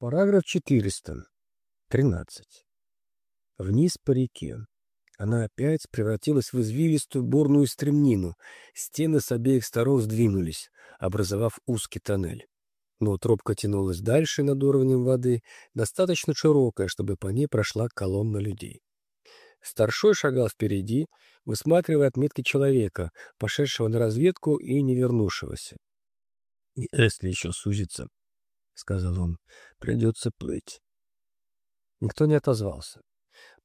Параграф 400. 13. Вниз по реке. Она опять превратилась в извилистую бурную стремнину. Стены с обеих сторон сдвинулись, образовав узкий тоннель. Но тропка тянулась дальше над уровнем воды, достаточно широкая, чтобы по ней прошла колонна людей. Старшой шагал впереди, высматривая отметки человека, пошедшего на разведку и не вернувшегося. «Если еще сузится», — сказал он, — «придется плыть». Никто не отозвался.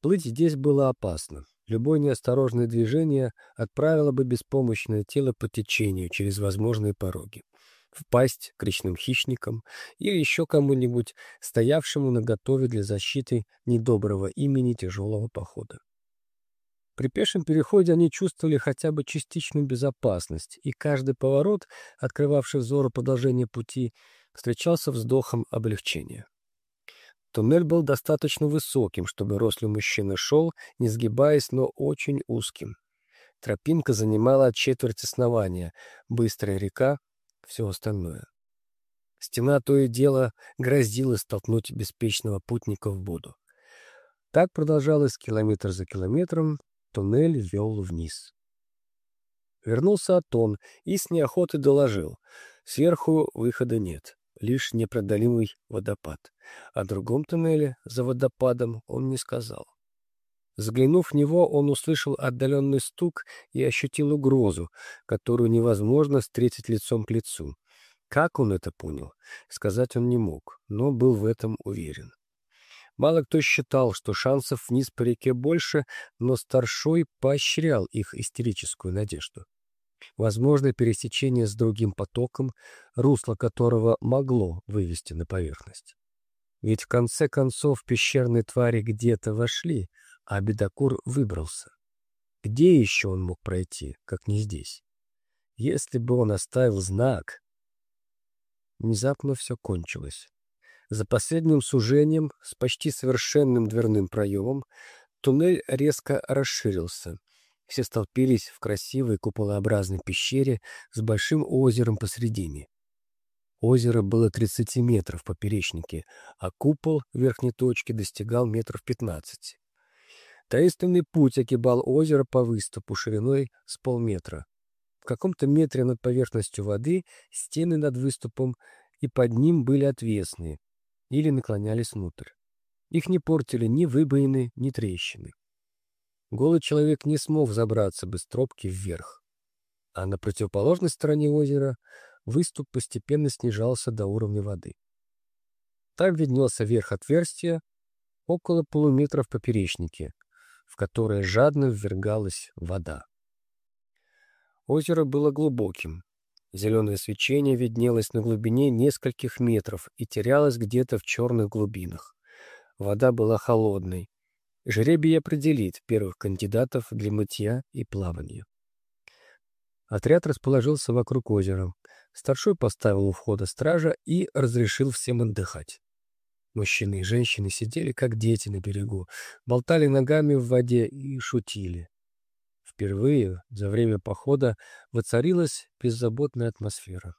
Плыть здесь было опасно. Любое неосторожное движение отправило бы беспомощное тело по течению через возможные пороги. Впасть к речным хищникам или еще кому-нибудь, стоявшему на готове для защиты недоброго имени тяжелого похода. При пешем переходе они чувствовали хотя бы частичную безопасность, и каждый поворот, открывавший взору продолжение пути, встречался вздохом облегчения. Туннель был достаточно высоким, чтобы рослый мужчина шел, не сгибаясь, но очень узким. Тропинка занимала четверть основания, быстрая река — все остальное. Стена то и дело грозила столкнуть беспечного путника в воду. Так продолжалось километр за километром, туннель вел вниз. Вернулся Атон и с неохотой доложил. Сверху выхода нет лишь непродолимый водопад. О другом туннеле за водопадом он не сказал. Заглянув в него, он услышал отдаленный стук и ощутил угрозу, которую невозможно встретить лицом к лицу. Как он это понял, сказать он не мог, но был в этом уверен. Мало кто считал, что шансов вниз по реке больше, но старшой поощрял их истерическую надежду возможно пересечение с другим потоком, русло которого могло вывести на поверхность. Ведь в конце концов пещерные твари где-то вошли, а Бедокур выбрался. Где еще он мог пройти, как не здесь? Если бы он оставил знак... Внезапно все кончилось. За последним сужением, с почти совершенным дверным проемом, туннель резко расширился — все столпились в красивой куполообразной пещере с большим озером посредине. Озеро было 30 метров в поперечнике, а купол в верхней точке достигал метров 15. Таинственный путь огибал озеро по выступу шириной с полметра. В каком-то метре над поверхностью воды стены над выступом и под ним были отвесные или наклонялись внутрь. Их не портили ни выбоины, ни трещины. Голый человек не смог забраться с тропки вверх. А на противоположной стороне озера выступ постепенно снижался до уровня воды. Там виднелся верх отверстия, около полуметра в поперечнике, в которое жадно ввергалась вода. Озеро было глубоким. Зеленое свечение виднелось на глубине нескольких метров и терялось где-то в черных глубинах. Вода была холодной, Жребий определит первых кандидатов для мытья и плавания. Отряд расположился вокруг озера. Старшой поставил у входа стража и разрешил всем отдыхать. Мужчины и женщины сидели, как дети на берегу, болтали ногами в воде и шутили. Впервые за время похода воцарилась беззаботная атмосфера.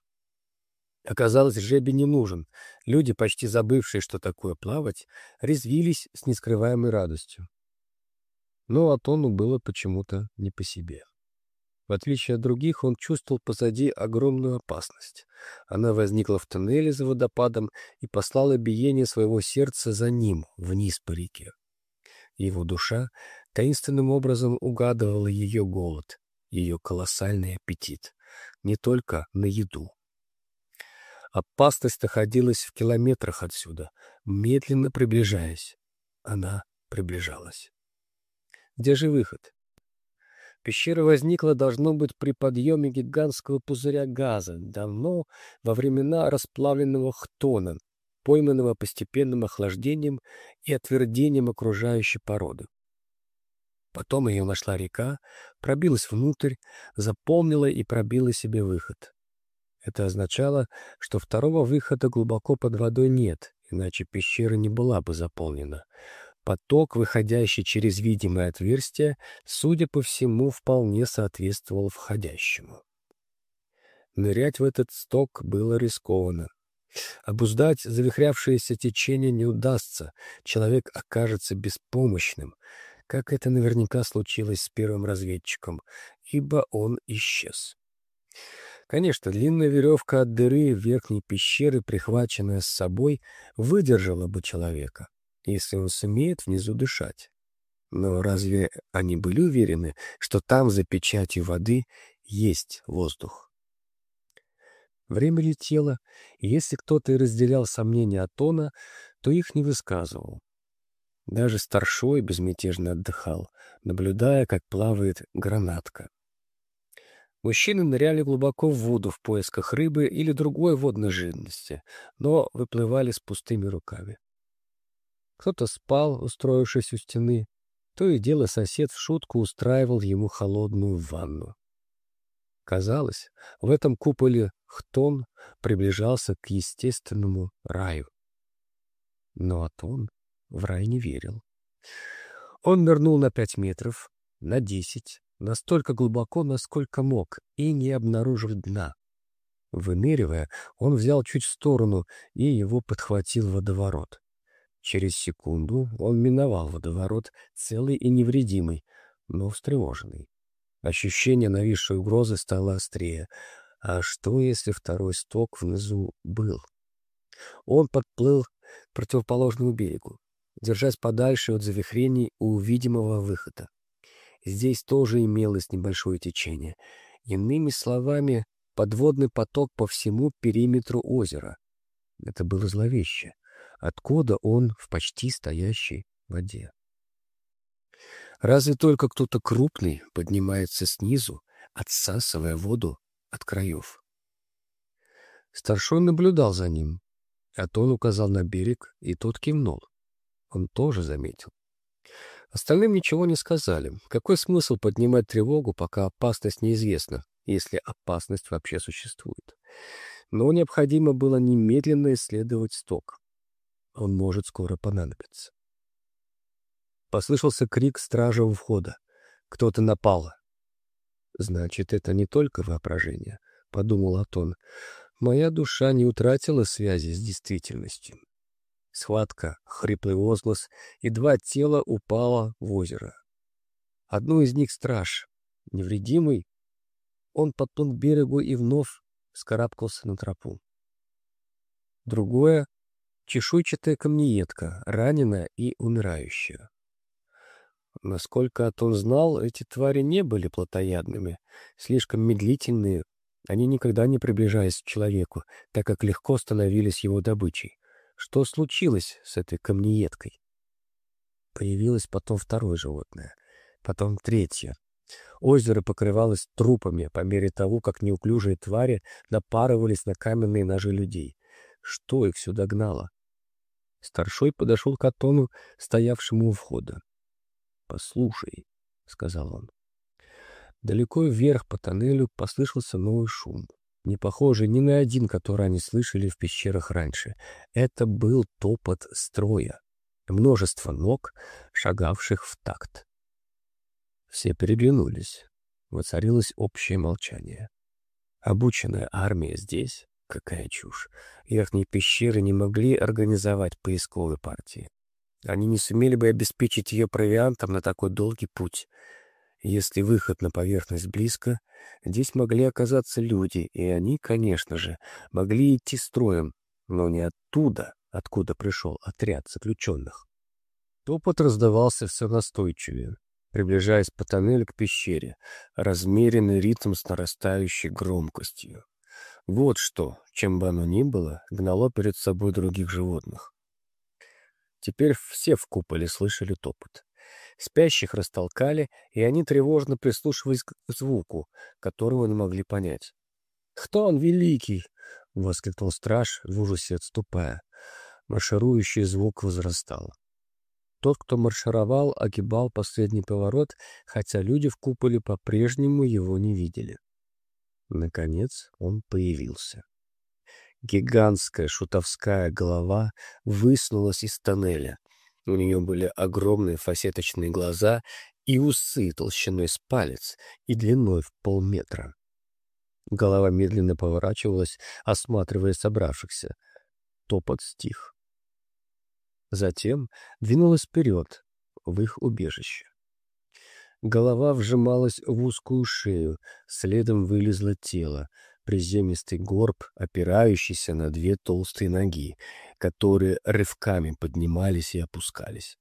Оказалось, жребий не нужен. Люди, почти забывшие, что такое плавать, резвились с нескрываемой радостью. Но Атону было почему-то не по себе. В отличие от других, он чувствовал позади огромную опасность. Она возникла в тоннеле за водопадом и послала биение своего сердца за ним, вниз по реке. Его душа таинственным образом угадывала ее голод, ее колоссальный аппетит, не только на еду. Опасность находилась в километрах отсюда, медленно приближаясь. Она приближалась. Где же выход? Пещера возникла, должно быть, при подъеме гигантского пузыря газа, давно во времена расплавленного хтона, пойманного постепенным охлаждением и отвердением окружающей породы. Потом ее нашла река, пробилась внутрь, заполнила и пробила себе выход. Это означало, что второго выхода глубоко под водой нет, иначе пещера не была бы заполнена. Поток, выходящий через видимое отверстие, судя по всему, вполне соответствовал входящему. Нырять в этот сток было рискованно. Обуздать завихрявшееся течение не удастся, человек окажется беспомощным, как это наверняка случилось с первым разведчиком, ибо он исчез. Конечно, длинная веревка от дыры верхней пещеры, прихваченная с собой, выдержала бы человека, если он сумеет внизу дышать. Но разве они были уверены, что там, за печатью воды, есть воздух? Время летело, и если кто-то и разделял сомнения Атона, то их не высказывал. Даже старшой безмятежно отдыхал, наблюдая, как плавает гранатка. Мужчины ныряли глубоко в воду в поисках рыбы или другой водной живности, но выплывали с пустыми руками. Кто-то спал, устроившись у стены, то и дело сосед в шутку устраивал ему холодную ванну. Казалось, в этом куполе Хтон приближался к естественному раю. Но Атон в рай не верил. Он нырнул на пять метров, на десять, настолько глубоко, насколько мог, и не обнаружив дна. Выныривая, он взял чуть в сторону, и его подхватил водоворот. Через секунду он миновал водоворот, целый и невредимый, но встревоженный. Ощущение нависшей угрозы стало острее. А что, если второй сток внизу был? Он подплыл к противоположному берегу, держась подальше от завихрений у видимого выхода. Здесь тоже имелось небольшое течение. Иными словами, подводный поток по всему периметру озера. Это было зловеще. Откуда он в почти стоящей воде? Разве только кто-то крупный поднимается снизу, отсасывая воду от краев. Старшой наблюдал за ним, а тон указал на берег, и тот кивнул. Он тоже заметил. Остальным ничего не сказали. Какой смысл поднимать тревогу, пока опасность неизвестна, если опасность вообще существует? Но необходимо было немедленно исследовать сток. Он может скоро понадобиться. Послышался крик стража у входа. Кто-то напал. «Значит, это не только воображение», — подумал Атон. «Моя душа не утратила связи с действительностью». Схватка, хриплый возглас, и два тела упало в озеро. Одно из них страж, невредимый. Он подплыл к берегу и вновь скарабкался на тропу. Другое — чешуйчатая камнеедка, раненая и умирающая. Насколько Атон знал, эти твари не были плотоядными, слишком медлительные, они никогда не приближались к человеку, так как легко становились его добычей. Что случилось с этой камнеедкой? Появилось потом второе животное, потом третье. Озеро покрывалось трупами по мере того, как неуклюжие твари напарывались на каменные ножи людей. Что их сюда гнало? Старшой подошел к Атону, стоявшему у входа. «Послушай», — сказал он. Далеко вверх по тоннелю послышался новый шум не похожий ни на один, который они слышали в пещерах раньше. Это был топот строя, множество ног, шагавших в такт. Все переглянулись. Воцарилось общее молчание. Обученная армия здесь? Какая чушь. Верхние пещеры не могли организовать поисковые партии. Они не сумели бы обеспечить ее провиантом на такой долгий путь. Если выход на поверхность близко, здесь могли оказаться люди, и они, конечно же, могли идти строем, но не оттуда, откуда пришел отряд заключенных. Топот раздавался все настойчивее, приближаясь по тоннелю к пещере, размеренный ритм с нарастающей громкостью. Вот что, чем бы оно ни было, гнало перед собой других животных. Теперь все в куполе слышали топот. Спящих растолкали, и они тревожно прислушивались к звуку, которого не могли понять. «Кто он великий?» — воскликнул страж, в ужасе отступая. Марширующий звук возрастал. Тот, кто маршировал, огибал последний поворот, хотя люди в куполе по-прежнему его не видели. Наконец он появился. Гигантская шутовская голова высунулась из тоннеля, у нее были огромные фасеточные глаза и усы толщиной с палец и длиной в полметра. Голова медленно поворачивалась, осматривая собравшихся. топот стих. Затем двинулась вперед, в их убежище. Голова вжималась в узкую шею, следом вылезло тело, приземистый горб, опирающийся на две толстые ноги, которые рывками поднимались и опускались.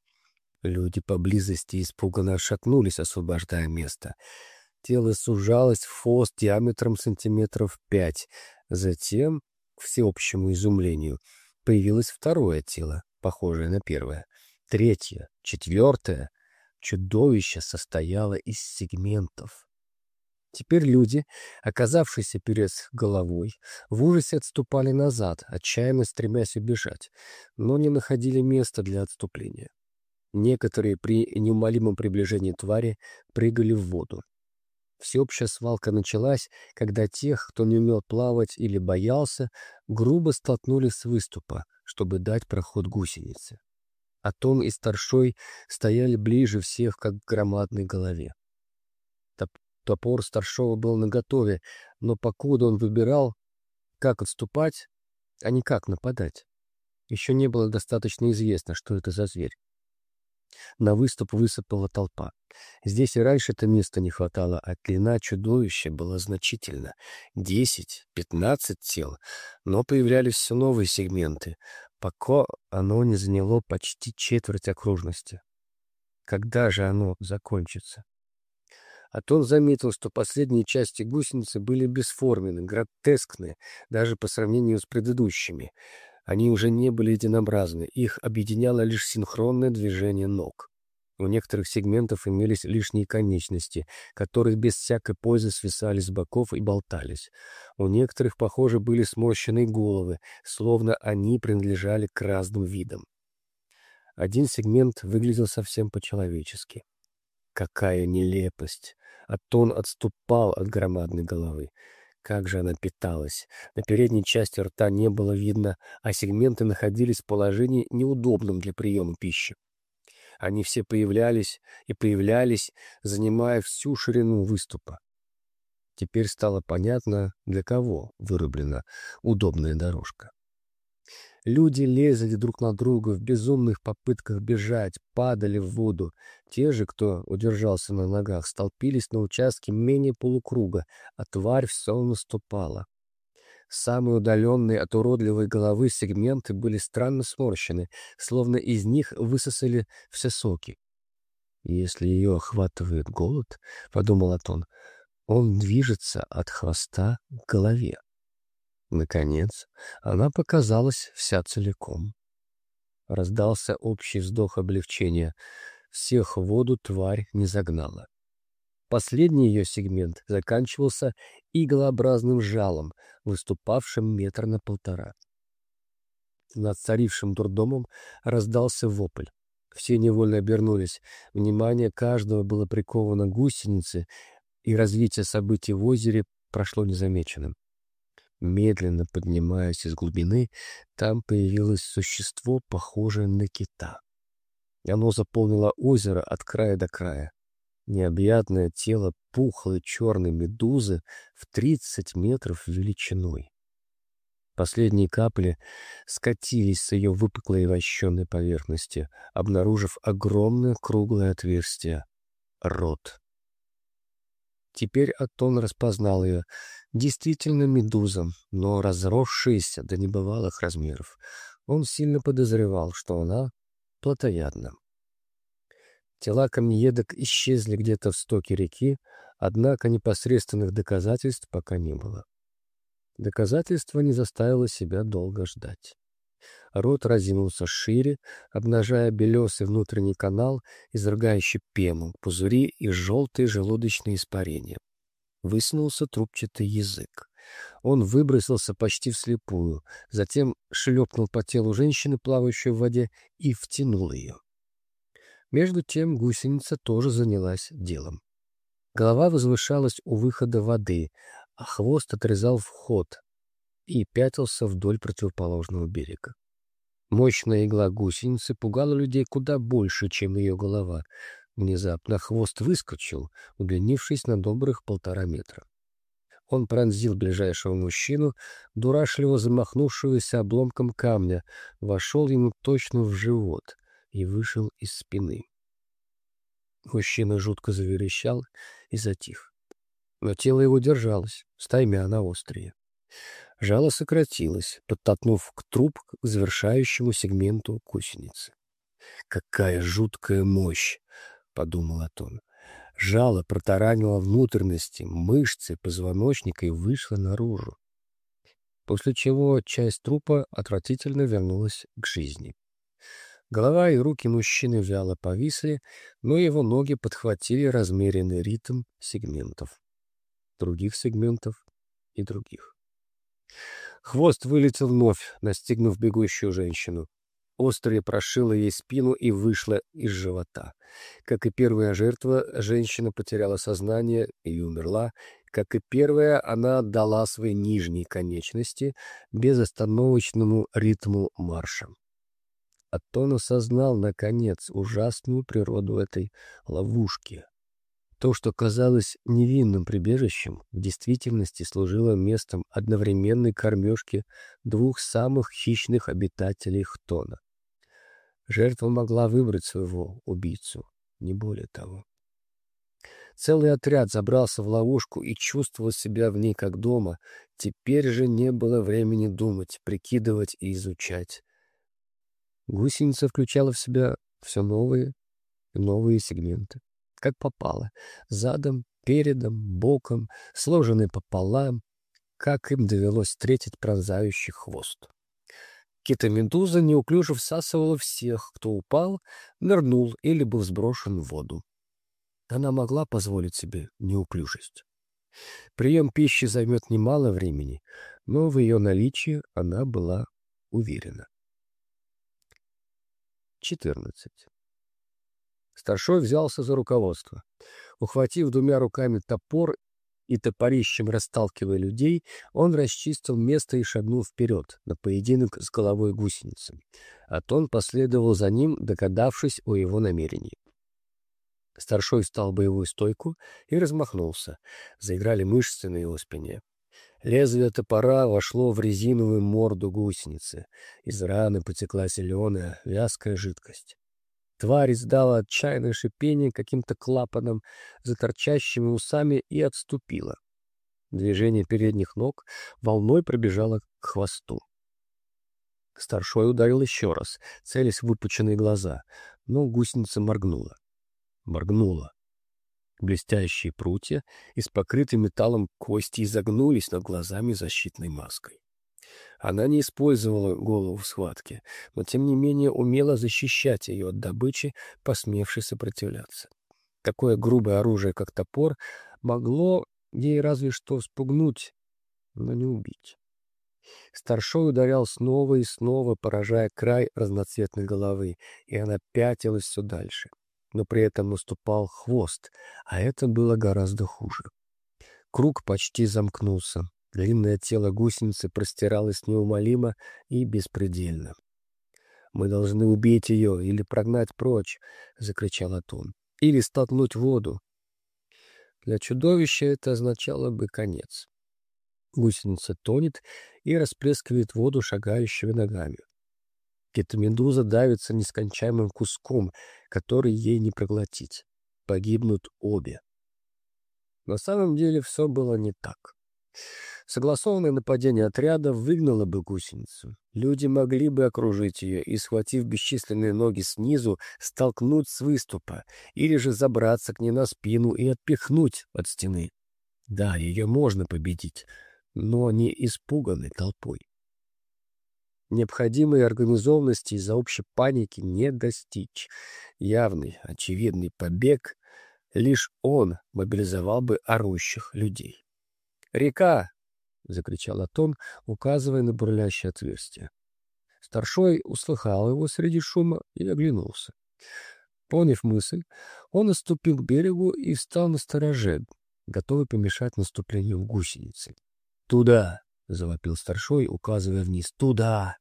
Люди поблизости испуганно шатнулись, освобождая место. Тело сужалось в фос диаметром сантиметров пять. Затем, к всеобщему изумлению, появилось второе тело, похожее на первое. Третье, четвертое. Чудовище состояло из сегментов. Теперь люди, оказавшиеся перед головой, в ужасе отступали назад, отчаянно стремясь убежать, но не находили места для отступления. Некоторые при неумолимом приближении твари прыгали в воду. Всеобщая свалка началась, когда тех, кто не умел плавать или боялся, грубо столкнули с выступа, чтобы дать проход гусенице. Атон и Старшой стояли ближе всех, как к громадной голове. Топ топор Старшова был наготове, но покуда он выбирал, как отступать, а не как нападать, еще не было достаточно известно, что это за зверь. На выступ высыпала толпа. Здесь и раньше это места не хватало, а длина чудовища была значительна. Десять, пятнадцать тел. Но появлялись все новые сегменты, пока оно не заняло почти четверть окружности. Когда же оно закончится? А то он заметил, что последние части гусеницы были бесформенны, гротескны, даже по сравнению с предыдущими — они уже не были единообразны, их объединяло лишь синхронное движение ног. У некоторых сегментов имелись лишние конечности, которые без всякой пользы свисали с боков и болтались. У некоторых, похоже, были сморщенные головы, словно они принадлежали к разным видам. Один сегмент выглядел совсем по-человечески. Какая нелепость! Атон отступал от громадной головы. Как же она питалась. На передней части рта не было видно, а сегменты находились в положении неудобном для приема пищи. Они все появлялись и появлялись, занимая всю ширину выступа. Теперь стало понятно, для кого вырублена удобная дорожка. Люди лезли друг на друга в безумных попытках бежать, падали в воду. Те же, кто удержался на ногах, столпились на участке менее полукруга, а тварь все наступала. Самые удаленные от уродливой головы сегменты были странно сморщены, словно из них высосали все соки. «Если ее охватывает голод, — подумал Атон, — он движется от хвоста к голове. Наконец, она показалась вся целиком. Раздался общий вздох облегчения. Всех в воду тварь не загнала. Последний ее сегмент заканчивался иглообразным жалом, выступавшим метр на полтора. Над царившим дурдомом раздался вопль. Все невольно обернулись. Внимание каждого было приковано гусенице, и развитие событий в озере прошло незамеченным. Медленно поднимаясь из глубины, там появилось существо, похожее на кита. Оно заполнило озеро от края до края. Необъятное тело пухлой черной медузы в тридцать метров величиной. Последние капли скатились с ее выпуклой вощенной поверхности, обнаружив огромное круглое отверстие — рот. Теперь Атон распознал ее. Действительно медуза, но разросшаяся до небывалых размеров. Он сильно подозревал, что она плотоядна. Тела камнеедок исчезли где-то в стоке реки, однако непосредственных доказательств пока не было. Доказательство не заставило себя долго ждать. Рот разинулся шире, обнажая белесый внутренний канал, изрыгающий пену, пузыри и желтые желудочные испарения. Высунулся трубчатый язык. Он выбросился почти вслепую, затем шлепнул по телу женщины, плавающей в воде, и втянул ее. Между тем гусеница тоже занялась делом. Голова возвышалась у выхода воды, а хвост отрезал вход и пятился вдоль противоположного берега. Мощная игла гусеницы пугала людей куда больше, чем ее голова. Внезапно хвост выскочил, удлинившись на добрых полтора метра. Он пронзил ближайшего мужчину, дурашливо замахнувшегося обломком камня, вошел ему точно в живот и вышел из спины. Мужчина жутко заверещал и затих. Но тело его держалось, стаймя на острие. Жало сократилось, подтолкнув к труп к завершающему сегменту гусеницы. «Какая жуткая мощь!» — подумал Атон. Жало протаранило внутренности, мышцы позвоночника и вышло наружу. После чего часть трупа отвратительно вернулась к жизни. Голова и руки мужчины вяло повисли, но его ноги подхватили размеренный ритм сегментов. Других сегментов и других. Хвост вылетел вновь, настигнув бегущую женщину. Острое прошило ей спину и вышло из живота. Как и первая жертва, женщина потеряла сознание и умерла. Как и первая, она отдала свои нижние конечности безостановочному ритму марша. Атон осознал, наконец, ужасную природу этой ловушки. То, что казалось невинным прибежищем, в действительности служило местом одновременной кормежки двух самых хищных обитателей Хтона. Жертва могла выбрать своего убийцу, не более того. Целый отряд забрался в ловушку и чувствовал себя в ней как дома. Теперь же не было времени думать, прикидывать и изучать. Гусеница включала в себя все новые и новые сегменты, как попало, задом, передом, боком, сложенные пополам, как им довелось встретить пронзающий хвост. Кита-медуза неуклюже всасывала всех, кто упал, нырнул или был сброшен в воду. Она могла позволить себе неуклюжесть. Прием пищи займет немало времени, но в ее наличии она была уверена. 14. Старшой взялся за руководство. Ухватив двумя руками топор и топорищем расталкивая людей, он расчистил место и шагнул вперед, на поединок с головой гусеницы. Тон последовал за ним, догадавшись о его намерении. Старшой встал в боевую стойку и размахнулся. Заиграли мышцы на его спине. Лезвие топора вошло в резиновую морду гусеницы. Из раны потекла зеленая, вязкая жидкость. Тварь издала отчаянное шипение каким-то клапаном за торчащими усами и отступила. Движение передних ног волной пробежало к хвосту. Старшой ударил еще раз, целясь в выпученные глаза, но гусеница моргнула. Моргнула. Блестящие прутья из покрытой металлом кости изогнулись над глазами защитной маской. Она не использовала голову в схватке, но тем не менее умела защищать ее от добычи, посмевшей сопротивляться. Такое грубое оружие, как топор, могло ей разве что спугнуть, но не убить. Старшой ударял снова и снова, поражая край разноцветной головы, и она пятилась все дальше. Но при этом наступал хвост, а это было гораздо хуже. Круг почти замкнулся. Длинное тело гусеницы простиралось неумолимо и беспредельно. «Мы должны убить ее или прогнать прочь!» — закричал Атун. «Или столкнуть воду!» Для чудовища это означало бы конец. Гусеница тонет и расплескивает воду шагающими ногами. Китамедуза давится нескончаемым куском, который ей не проглотить. Погибнут обе. На самом деле все было не так. Согласованное нападение отряда выгнало бы гусеницу. Люди могли бы окружить ее и, схватив бесчисленные ноги снизу, столкнуть с выступа, или же забраться к ней на спину и отпихнуть от стены. Да, ее можно победить, но не испуганной толпой. Необходимой организованности из-за общей паники не достичь. Явный, очевидный побег — лишь он мобилизовал бы орущих людей. «Река!» — закричал Атон, указывая на бурлящее отверстие. Старшой услыхал его среди шума и оглянулся. Поняв мысль, он оступил к берегу и встал на стороже, готовый помешать наступлению гусеницы. «Туда!» — завопил старшой, указывая вниз. «Туда!»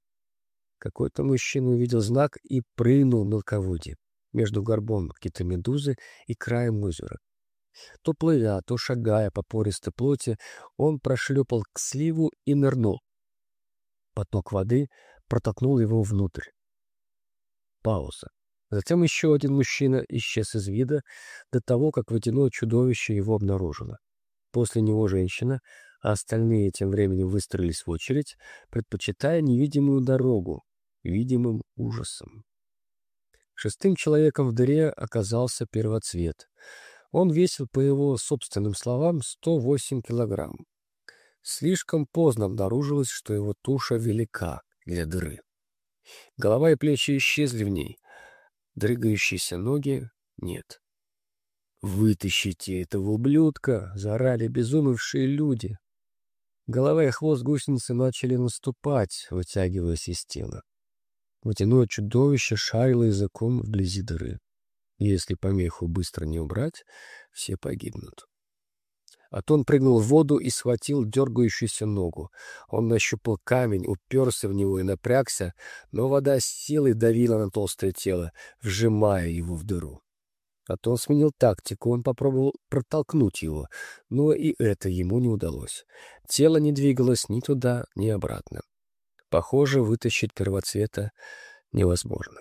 Какой-то мужчина увидел знак и прыгнул в мелководье между горбом кита-медузы и краем озера. То плывя, то шагая по пористой плоти, он прошлепал к сливу и нырнул. Поток воды протолкнул его внутрь. Пауза. Затем еще один мужчина исчез из вида до того, как водяное чудовище его обнаружило. После него женщина, а остальные тем временем выстроились в очередь, предпочитая невидимую дорогу, видимым ужасом. Шестым человеком в дыре оказался первоцвет. Он весил, по его собственным словам, 108 килограмм. Слишком поздно обнаружилось, что его туша велика для дыры. Голова и плечи исчезли в ней. Дрыгающиеся ноги нет. «Вытащите этого ублюдка!» — заорали безумевшие люди. Голова и хвост гусеницы начали наступать, вытягиваясь из тела. Водяное чудовище шарило языком вблизи дыры. Если помеху быстро не убрать, все погибнут. Атон прыгнул в воду и схватил дергающуюся ногу. Он нащупал камень, уперся в него и напрягся, но вода с силой давила на толстое тело, вжимая его в дыру. Атон сменил тактику, он попробовал протолкнуть его, но и это ему не удалось. Тело не двигалось ни туда, ни обратно. Похоже, вытащить первоцвета невозможно.